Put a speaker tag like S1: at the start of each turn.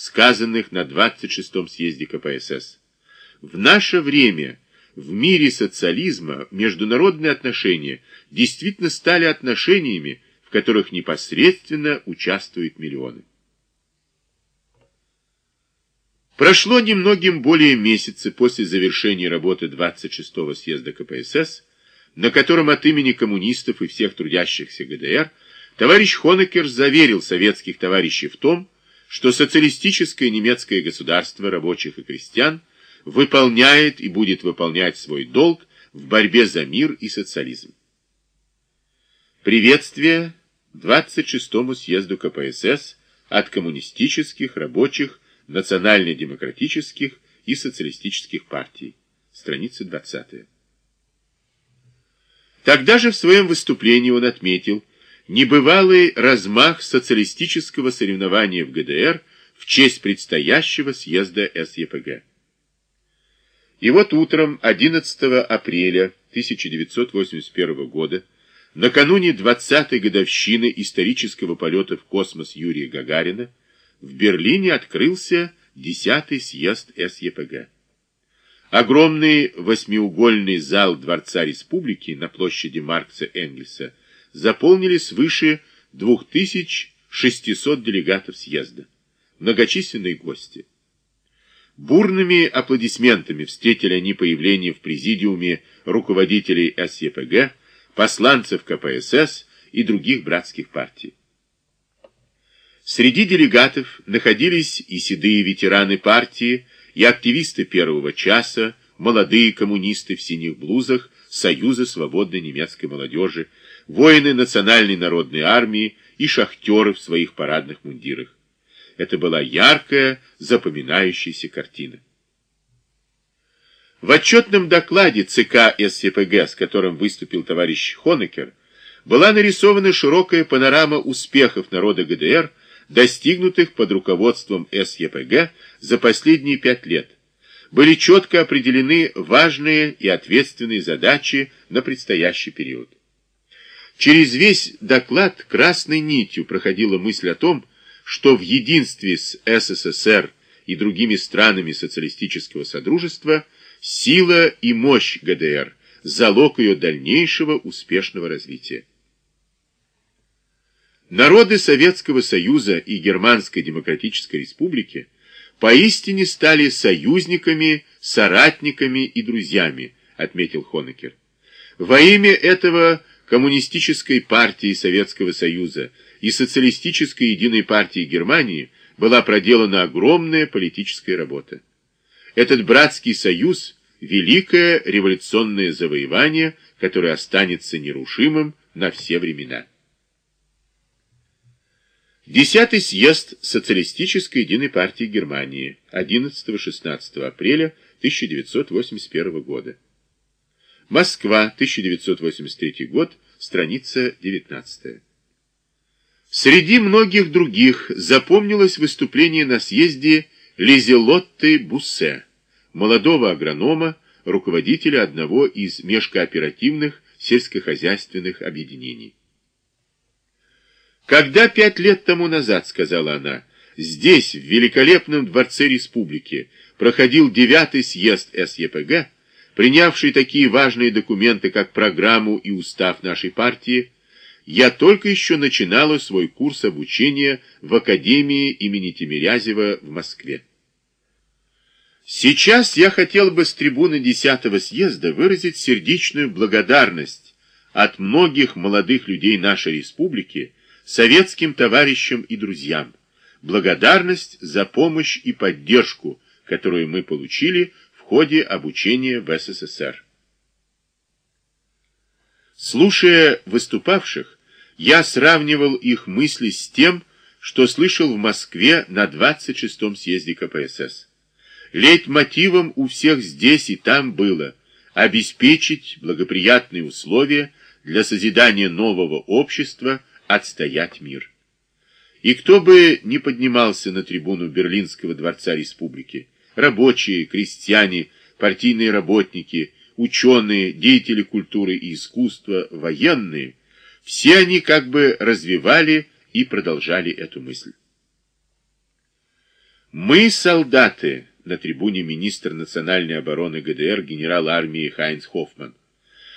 S1: сказанных на 26-м съезде КПСС. В наше время в мире социализма международные отношения действительно стали отношениями, в которых непосредственно участвуют миллионы. Прошло немногим более месяца после завершения работы 26-го съезда КПСС, на котором от имени коммунистов и всех трудящихся ГДР товарищ Хонекер заверил советских товарищей в том, что социалистическое немецкое государство рабочих и крестьян выполняет и будет выполнять свой долг в борьбе за мир и социализм. Приветствие 26-му съезду КПСС от коммунистических, рабочих, национально-демократических и социалистических партий. Страница 20. Тогда же в своем выступлении он отметил небывалый размах социалистического соревнования в ГДР в честь предстоящего съезда СЕПГ. И вот утром 11 апреля 1981 года, накануне 20-й годовщины исторического полета в космос Юрия Гагарина, в Берлине открылся 10-й съезд СЕПГ. Огромный восьмиугольный зал Дворца Республики на площади Маркса Энгельса заполнили свыше 2600 делегатов съезда, многочисленные гости. Бурными аплодисментами встретили они появление в президиуме руководителей СЕПГ, посланцев КПСС и других братских партий. Среди делегатов находились и седые ветераны партии, и активисты первого часа, молодые коммунисты в синих блузах Союза свободной немецкой молодежи, воины Национальной народной армии и шахтеры в своих парадных мундирах. Это была яркая, запоминающаяся картина. В отчетном докладе ЦК СЦПГ, с которым выступил товарищ Хонекер, была нарисована широкая панорама успехов народа ГДР достигнутых под руководством СЕПГ за последние пять лет, были четко определены важные и ответственные задачи на предстоящий период. Через весь доклад красной нитью проходила мысль о том, что в единстве с СССР и другими странами социалистического содружества сила и мощь ГДР – залог ее дальнейшего успешного развития. Народы Советского Союза и Германской Демократической Республики поистине стали союзниками, соратниками и друзьями, отметил Хонекер. Во имя этого Коммунистической партии Советского Союза и Социалистической Единой партии Германии была проделана огромная политическая работа. Этот братский союз – великое революционное завоевание, которое останется нерушимым на все времена. Десятый съезд Социалистической единой партии Германии 11-16 апреля 1981 года. Москва, 1983 год, страница 19. Среди многих других запомнилось выступление на съезде Лизелотты Буссе, молодого агронома, руководителя одного из межкооперативных сельскохозяйственных объединений. Когда пять лет тому назад, сказала она, здесь, в великолепном дворце республики, проходил девятый съезд СЕПГ, принявший такие важные документы, как программу и устав нашей партии, я только еще начинала свой курс обучения в Академии имени Тимирязева в Москве. Сейчас я хотел бы с трибуны десятого съезда выразить сердечную благодарность от многих молодых людей нашей республики, советским товарищам и друзьям, благодарность за помощь и поддержку, которую мы получили ходе обучения в СССР. Слушая выступавших, я сравнивал их мысли с тем, что слышал в Москве на 26-м съезде КПСС. Лейтмотивом у всех здесь и там было обеспечить благоприятные условия для созидания нового общества, отстоять мир. И кто бы не поднимался на трибуну Берлинского дворца республики, рабочие, крестьяне, партийные работники, ученые, деятели культуры и искусства, военные, все они как бы развивали и продолжали эту мысль. Мы солдаты, на трибуне министр национальной обороны ГДР генерал армии Хайнц Хоффман.